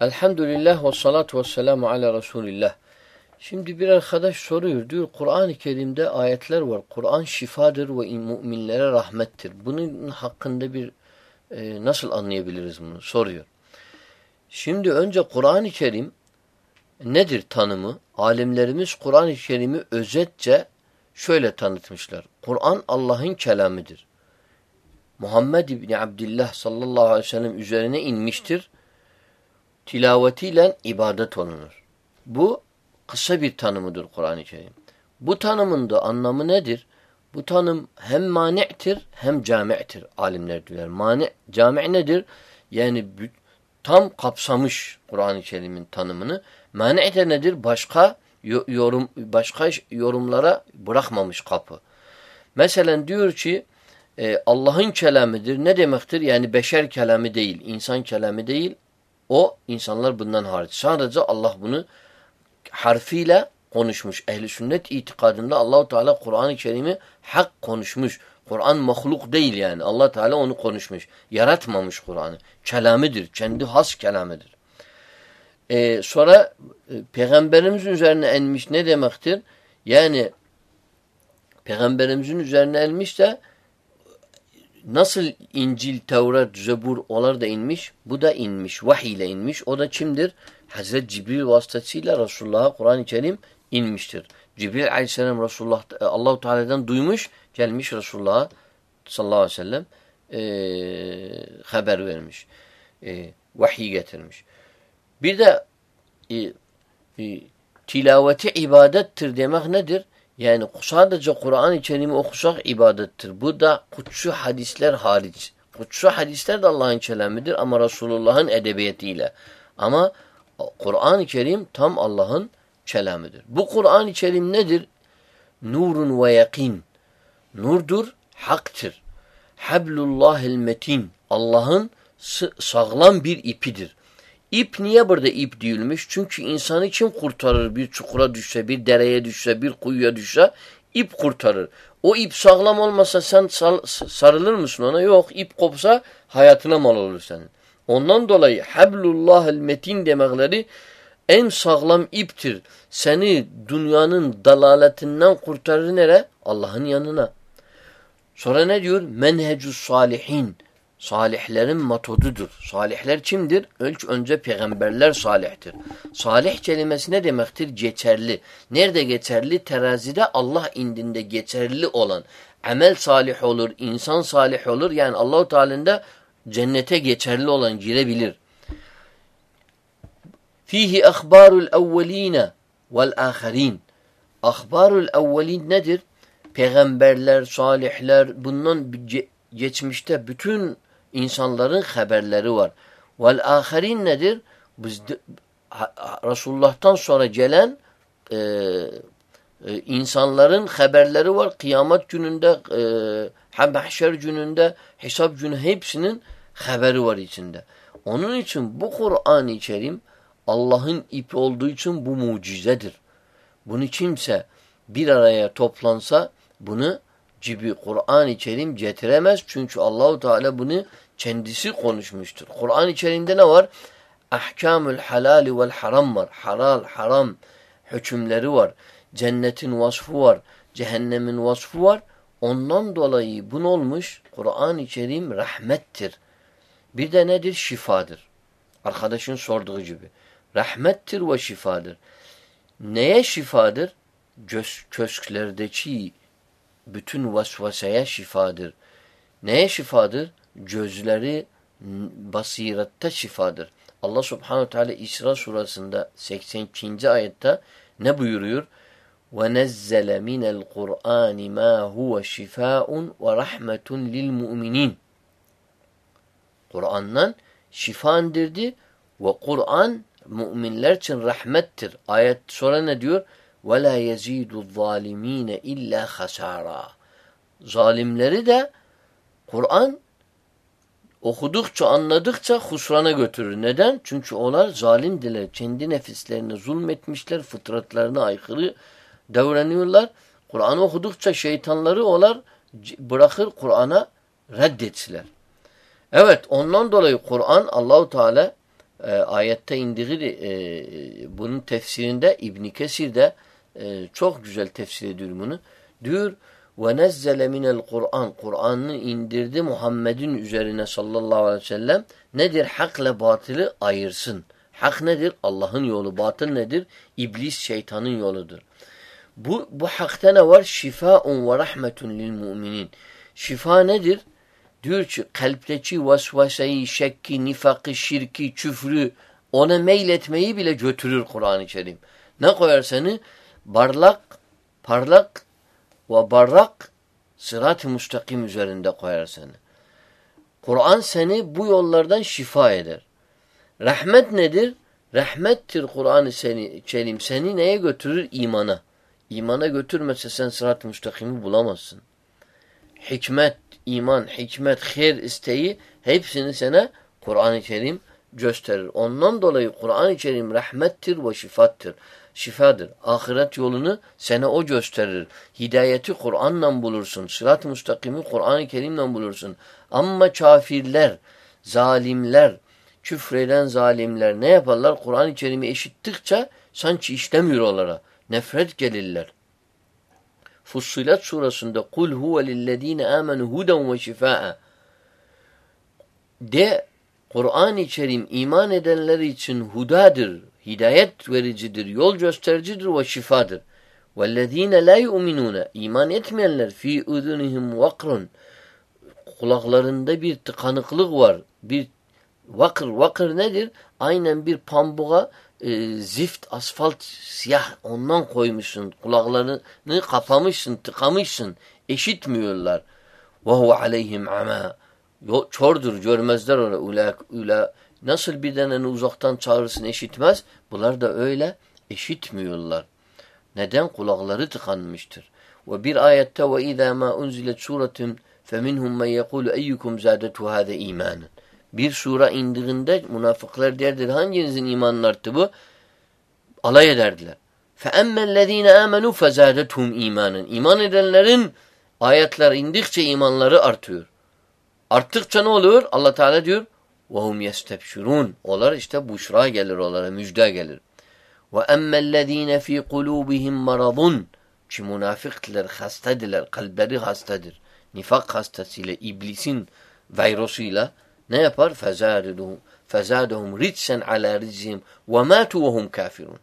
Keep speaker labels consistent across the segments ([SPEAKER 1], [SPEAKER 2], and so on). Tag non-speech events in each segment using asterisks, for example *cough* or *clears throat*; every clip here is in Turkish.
[SPEAKER 1] Elhamdülillah ve salatu ve selamu ala Resulillah. Şimdi bir arkadaş soruyor. Diyor Kur'an-ı Kerim'de ayetler var. Kur'an şifadır ve müminlere rahmettir. Bunun hakkında bir e, nasıl anlayabiliriz bunu? Soruyor. Şimdi önce Kur'an-ı Kerim nedir tanımı? Alimlerimiz Kur'an-ı Kerim'i özetçe şöyle tanıtmışlar. Kur'an Allah'ın kelamıdır. Muhammed İbni Abdillah sallallahu aleyhi ve sellem üzerine inmiştir tilavetiyle ibadet olunur. Bu kısa bir tanımıdır Kur'an-ı Kerim. Bu tanımın da anlamı nedir? Bu tanım hem mani'tir hem cami'tir alimler diyorlar. Mani, cami nedir? Yani tam kapsamış Kur'an-ı Kerim'in tanımını. Mani de nedir? Başka yorum başka yorumlara bırakmamış kapı. Mesela diyor ki e, Allah'ın kelamıdır. Ne demektir? Yani beşer kelamı değil, insan kelamı değil, o insanlar bundan hariç. Sadece Allah bunu harfiyle konuşmuş. Ehli sünnet itikadında Allahu Teala Kur'an-ı Kerim'i hak konuşmuş. Kur'an mahluk değil yani. Allah Teala onu konuşmuş. Yaratmamış Kur'an'ı. Kelamıdır. Kendi has kelamıdır. Ee, sonra e, peygamberimizin üzerine enmiş ne demektir? Yani peygamberimizin üzerine elmiş de Nasıl İncil, Tevrat, Zebur onlar da inmiş? Bu da inmiş. Vahiy ile inmiş. O da kimdir? Hazreti Cibril vasıtasıyla Resulullah'a Kur'an-ı Kerim inmiştir. Cibril aleyhisselam Resulullah Allahu Teala'dan duymuş, gelmiş Resulullah'a sallallahu aleyhi ve sellem e, haber vermiş. E, vahiy getirmiş. Bir de e, e, tilaveti ibadettir demek nedir? Yani sadece Kur'an-ı Kerim'i okusak ibadettir. Bu da kutsu hadisler hariç. Kutsu hadisler de Allah'ın kelamıdır ama Resulullah'ın edebiyetiyle. Ama Kur'an-ı Kerim tam Allah'ın kelamıdır. Bu Kur'an-ı Kerim nedir? Nurun ve yakin. Nurdur, haktır. Hablullahil metin. Allah'ın sağlam bir ipidir. İp niye burada ip değilmiş? Çünkü insanı kim kurtarır? Bir çukura düşse, bir dereye düşse, bir kuyuya düşse ip kurtarır. O ip sağlam olmasa sen sarılır mısın ona? Yok. ip kopsa hayatına mal olur senin. Ondan dolayı hablullahel metin demekleri en sağlam iptir. Seni dünyanın dalaletinden kurtarır nere? Allah'ın yanına. Sonra ne diyor? Menhecus salihin. Salihlerin metodudur. Salihler kimdir? Önce, önce peygamberler salihtir. Salih kelimesi ne demektir? Geçerli. Nerede geçerli? Terazide Allah indinde geçerli olan. Amel salih olur, insan salih olur. Yani Allahu Teala'nda cennete geçerli olan girebilir. Fihi ahbarul evveline vel ahirin. Ahbarul evvelin nedir? Peygamberler, salihler bundan geçmişte bütün insanların haberleri var. Vel ahirin nedir? Biz Resulullah'tan sonra gelen e, e, insanların haberleri var. Kıyamet gününde, e, mahşer gününde, hesap günü hepsinin haberi var içinde. Onun için bu Kur'an-ı Kerim Allah'ın ipi olduğu için bu mucizedir. Bunu kimse bir araya toplansa bunu gibi Kur'an-ı Kerim getiremez. Çünkü Allahu Teala bunu kendisi konuşmuştur. Kur'an-ı Kerim'de ne var? Ahkamul halali vel haram var. Halal, haram hükümleri var. Cennetin vasfı var. Cehennemin vasfı var. Ondan dolayı bu olmuş? Kur'an-ı Kerim rahmettir. Bir de nedir? Şifadır. Arkadaşın sorduğu gibi. Rahmettir ve şifadır. Neye şifadır? Göz, kösklerdeki bütün vesveseye şifadır. Neye şifadır? Gözleri basirette şifadır. Allah subhanahu teala İsra surasında 82. ayette ne buyuruyor? وَنَزَّلَ مِنَ الْقُرْآنِ مَا هُوَ شِفَاءٌ وَرَحْمَةٌ لِلْمُؤْمِنِينَ Kur'an'dan şifa indirdi ve Kur'an müminler için rahmettir. Ayet sonra ne diyor? وَلَا يَزِيدُ الظَّالِم۪ينَ اِلَّا خَسَارًا Zalimleri de Kur'an okudukça, anladıkça husrana götürür. Neden? Çünkü onlar zalimdiler. Kendi nefislerine zulmetmişler, fıtratlarına aykırı davranıyorlar. Kur'an okudukça şeytanları onlar bırakır Kur'an'a reddettiler. Evet ondan dolayı Kur'an Allahu Teala e, ayette indiği e, bunun tefsirinde İbn Kesir e, çok güzel tefsir ediyor bunu. Diyor ve nezzele minel Kur'an. Kur'an'ı indirdi Muhammed'in üzerine sallallahu aleyhi ve sellem. Nedir? Hakla batılı ayırsın. Hak nedir? Allah'ın yolu. Batıl nedir? İblis şeytanın yoludur. Bu, bu hakta ne var? Şifaun ve rahmetun lil müminin. Şifa nedir? Diyor ki kalpteki vasvasayı, şekki, nifakı, şirki, küfrü ona meyletmeyi bile götürür Kur'an-ı Kerim. Ne koyar seni? Barlak, parlak ve barrak sırat-ı müstakim üzerinde koyar seni. Kur'an seni bu yollardan şifa eder. Rahmet nedir? Rahmettir Kur'an-ı Kerim. Seni neye götürür? İmana. İmana götürmese sen sırat-ı müstakimi bulamazsın. Hikmet, iman, hikmet, hayır isteği hepsini sana Kur'an-ı Kerim gösterir. Ondan dolayı Kur'an-ı Kerim rahmettir ve şifattır. Şifadır. Ahiret yolunu sana o gösterir. Hidayeti Kur'an'la bulursun. Sırat-ı müstakimi Kur'an-ı Kerim'le bulursun. Ama kafirler, zalimler, küfreden zalimler ne yaparlar? Kur'an-ı Kerim'i eşittikçe sanki işlemiyor onlara. Nefret gelirler. Fussilet surasında kul huve lillezine amenu huden ve şifaa de Kur'an-ı Kerim iman edenler için hudadır, hidayet vericidir, yol göstericidir ve şifadır. وَالَّذ۪ينَ لَا يُؤْمِنُونَ iman etmeyenler fi اُذُنِهِمْ vakrun kulaklarında bir tıkanıklık var. Bir vakır, vakır nedir? Aynen bir pambuğa e, zift, asfalt, siyah ondan koymuşsun. Kulaklarını kapamışsın, tıkamışsın. Eşitmiyorlar. وَهُوَ عَلَيْهِمْ عَمَا Çordur, görmezler onu. Ula, ula. Nasıl bir deneni uzaktan çağırırsın eşitmez. Bunlar da öyle eşitmiyorlar. Neden? Kulakları tıkanmıştır. Ve bir ayette ve izâ mâ unzilet suretun feminhum men yekulu eyyukum zâdetu hâze imanen. Bir sura indiğinde münafıklar derdir hanginizin imanı arttı bu? Alay ederdiler. فَاَمَّا الَّذ۪ينَ آمَنُوا فَزَادَتْهُمْ imanen. İman edenlerin ayetler indikçe imanları artıyor. Arttıkça ne oluyor? Allah Teala diyor وَهُمْ يَسْتَبْشُرُونَ Onlar işte buşra gelir onlara, müjde gelir. وَاَمَّا الَّذ۪ينَ ف۪ي قُلُوبِهِمْ مَرَضٌ Ki münafıklar hastadirler, kalpleri hastadır. Nifak hastasıyla, iblisin virüsüyle ne yapar? فَزَادُهُمْ فَزَادُهُمْ رِجْسًا عَلَى رِجْزِهِمْ وَمَاتُوا وَهُمْ كَافِرُونَ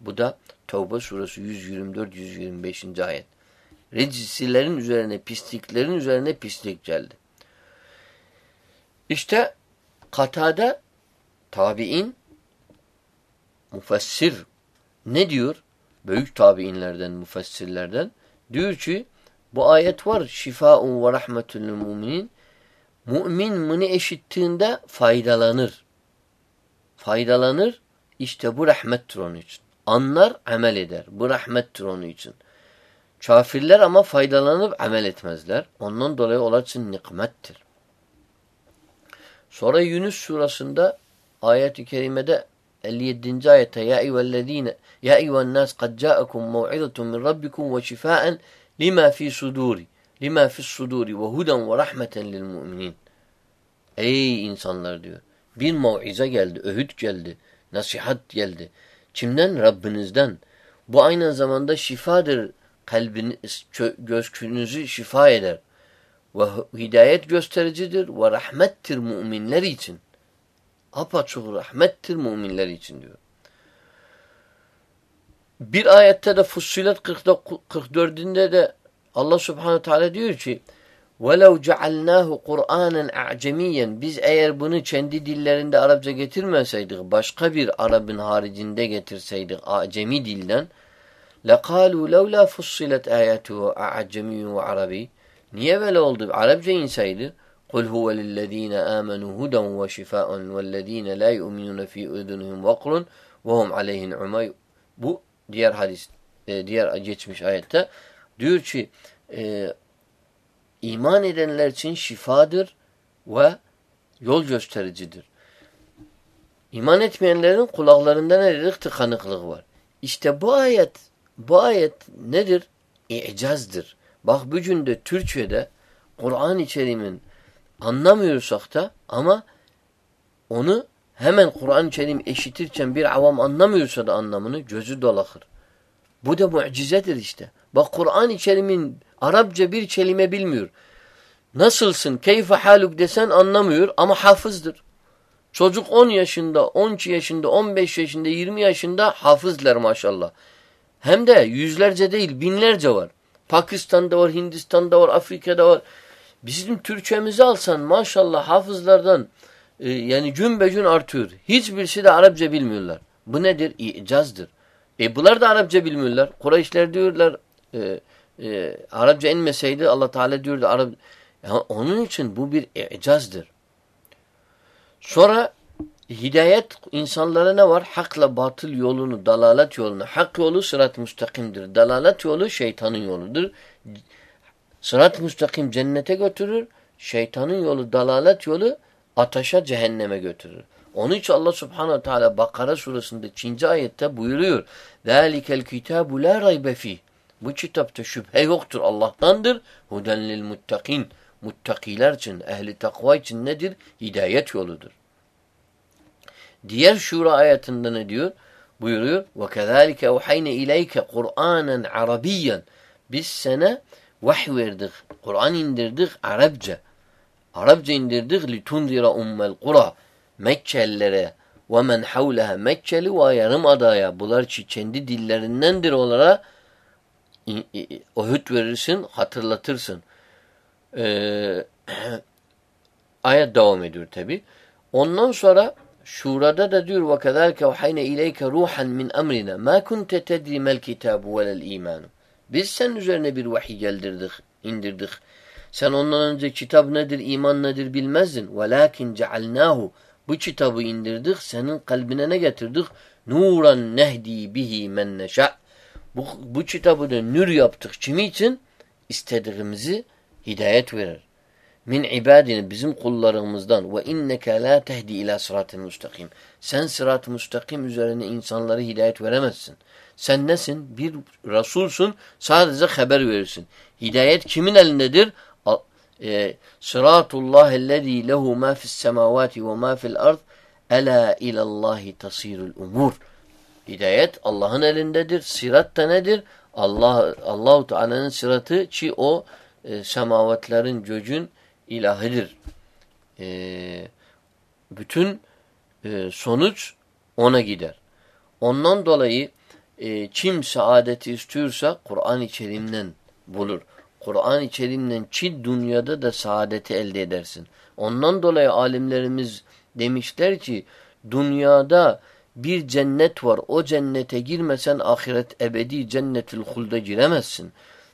[SPEAKER 1] Bu da Tevbe suresi 124-125. ayet. Recisilerin üzerine, pisliklerin üzerine pislik geldi. İşte Katade tabi'in müfessir ne diyor? Büyük tabi'inlerden, müfessirlerden diyor ki bu ayet var şifaun ve rahmetül müminin Mümin bunu eşittiğinde faydalanır. Faydalanır. İşte bu rahmettir onun için. Anlar, amel eder. Bu rahmettir onun için. Kafirler ama faydalanıp amel etmezler. Ondan dolayı onlar için nikmettir. Sonra Yunus surasında ayet-i kerimede 57. ayette ya eyyühellezine ya eyyühen nas kad ca'akum mev'izatun min rabbikum ve şifaen lima fi suduri lima fi suduri ve huden ve rahmeten lil mu'minin. Ey insanlar diyor. Bir mauize geldi, öğüt geldi, nasihat geldi. Kimden? Rabbinizden. Bu aynı zamanda şifadır. Kalbiniz, gözkünüzü şifa eder Ve hidayet göstericidir ve rahmettir müminler için. Apaçık rahmettir müminler için diyor. Bir ayette de Fussilet 44'ünde de Allah subhanahu teala diyor ki وَلَوْ جَعَلْنَاهُ قُرْآنًا اَعْجَمِيًّا Biz eğer bunu kendi dillerinde Arapça getirmeseydik, başka bir Arap'ın haricinde getirseydik, acemi dilden, لَقَالُوا لَوْ لَا فُصِّلَتْ آيَاتُهُ اَعْجَمِيٌّ وَعَرَبِيٌّ Niye böyle oldu? Arapça insaydı. قُلْ هُوَ لِلَّذ۪ينَ آمَنُوا هُدًا وَشِفَاءً وَالَّذ۪ينَ لَا يُؤْمِنُونَ ف۪ي اُذُنِهِمْ وَقْرٌ وَهُمْ عَلَيْهِنْ عُمَيْ Bu diğer hadis, e, diğer geçmiş ayette diyor ki e, iman edenler için şifadır ve yol göstericidir. İman etmeyenlerin kulaklarında ne dedik? Tıkanıklık var. İşte bu ayet, bu ayet nedir? İcazdır. Bak bugün de Türkçe'de Kur'an-ı Kerim'in anlamıyorsak da ama onu hemen Kur'an-ı Kerim eşitirken bir avam anlamıyorsa da anlamını gözü dolakır. Bu da mucizedir işte. Bak Kur'an-ı Kerim'in Arapça bir kelime bilmiyor. Nasılsın, keyfe haluk desen anlamıyor ama hafızdır. Çocuk 10 yaşında, 12 yaşında, 15 yaşında, 20 yaşında hafızlar maşallah. Hem de yüzlerce değil, binlerce var. Pakistan'da var, Hindistan'da var, Afrika'da var. Bizim Türkçemizi alsan maşallah hafızlardan e, yani gün be gün artıyor. Hiçbirisi de Arapça bilmiyorlar. Bu nedir? İcazdır. E bunlar da Arapça bilmiyorlar. Kureyşler diyorlar e, e, Arapça inmeseydi Allah Teala diyordu Arap. Yani onun için bu bir icazdır. Sonra hidayet insanlara ne var? Hakla batıl yolunu, dalalet yolunu. Hak yolu sırat-ı müstakimdir. Dalalet yolu şeytanın yoludur. Sırat-ı müstakim cennete götürür. Şeytanın yolu, dalalet yolu ateşe cehenneme götürür. Onun için Allah subhanahu teala Bakara suresinde 3. ayette buyuruyor. ذَٰلِكَ الْكِتَابُ لَا رَيْبَ ف۪يهِ Bu kitapta şüphe yoktur. Allah'tandır. Huden lil muttakin. Muttakiler için, ehli takva için nedir? Hidayet yoludur. Diğer şura ayetinde ne diyor? Buyuruyor. وَكَذَٰلِكَ اُحَيْنَ اِلَيْكَ قُرْآنًا عَرَبِيًّا Biz sana vahiy verdik. Kur'an indirdik Arapça. Arapça indirdik لِتُنْذِرَ اُمَّ الْقُرَى Mekkelilere ve men havleha Mekkeli ve yarım adaya bunlar ki kendi dillerindendir onlara öğüt verirsin, hatırlatırsın. Ee, *clears throat* ayet devam ediyor tabi. Ondan sonra Şurada da diyor ve kezalike vahayne ileyke ruhan min emrina ma kunte tedri mel kitabu velel iman. Biz senin üzerine bir vahiy geldirdik, indirdik. Sen ondan önce kitap nedir, iman nedir bilmezdin. Velakin cealnahu bu kitabı indirdik, senin kalbine ne getirdik? Nuran nehdi bihi men neşa. Bu, bu kitabı da nur yaptık. Kimi için? İstediğimizi hidayet verir min ibadine bizim kullarımızdan ve inneke la tehdi ila sıratın müstakim. Sen sırat-ı müstakim üzerine insanlara hidayet veremezsin. Sen nesin? Bir Resulsun. Sadece haber verirsin. Hidayet kimin elindedir? E, Sıratullah ellezî lehu ma fis semavati ve ma fil ard ela ilallahi tasirul umur. Hidayet Allah'ın elindedir. Sırat da nedir? Allah Allahu Teala'nın sıratı ki o e, semavatların, göcün ilahidir. E, bütün e, sonuç ona gider. Ondan dolayı e, kim saadeti istiyorsa Kur'an-ı Kerim'den bulur. Kur'an-ı Kerim'den çi dünyada da saadeti elde edersin. Ondan dolayı alimlerimiz demişler ki dünyada bir cennet var. O cennete girmesen ahiret ebedi cennetül hulda giremezsin.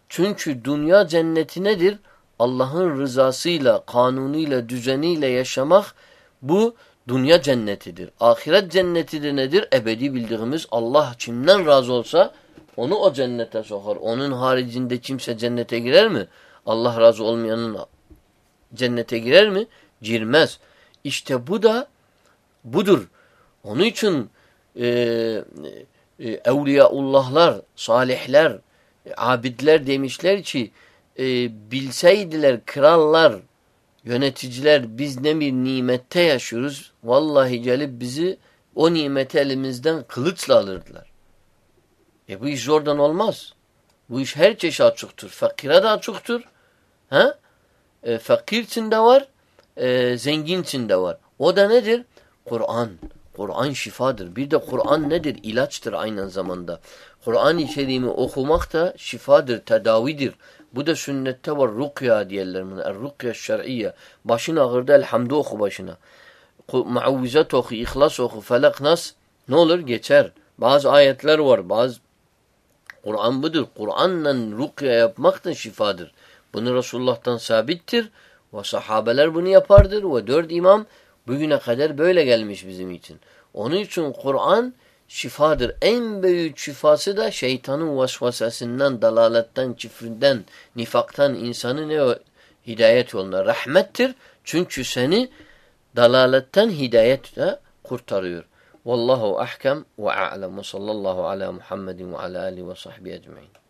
[SPEAKER 1] Çünkü dünya cenneti nedir? Allah'ın rızasıyla, kanunuyla, düzeniyle yaşamak bu dünya cennetidir. Ahiret cenneti de nedir? Ebedi bildiğimiz Allah kimden razı olsa onu o cennete sokar. Onun haricinde kimse cennete girer mi? Allah razı olmayanın cennete girer mi? Girmez. İşte bu da budur. Onun için e, e, evliyaullahlar, salihler, abidler demişler ki e, bilseydiler krallar, yöneticiler biz ne bir nimette yaşıyoruz. Vallahi gelip bizi o nimeti elimizden kılıçla alırdılar. E bu iş oradan olmaz. Bu iş her çeşit açıktır. Fakire de açıktır. Ha? E, fakir için de var, e, zengin için de var. O da nedir? Kur'an. Kur'an şifadır. Bir de Kur'an nedir? İlaçtır aynı zamanda. Kur'an-ı Kerim'i okumak da şifadır, tedavidir. Bu da sünnette var. Rukya diyorlar buna. Rukya şer'iyye. Başın ağırda elhamdü oku başına. Muavvizat oku, ihlas oku, felak nas. Ne olur? Geçer. Bazı ayetler var. Bazı Kur'an budur. Kur'anla rukya yapmak da şifadır. Bunu Resulullah'tan sabittir. Ve sahabeler bunu yapardır. Ve dört imam bugüne kadar böyle gelmiş bizim için. Onun için Kur'an şifadır. En büyük şifası da şeytanın vasvasasından, dalaletten, çifrinden, nifaktan insanı ne hidayet yoluna rahmettir. Çünkü seni dalaletten hidayette kurtarıyor. Vallahu ahkam ve a'lem ve sallallahu ala Muhammedin ve ala alihi ve sahbihi ecmaîn.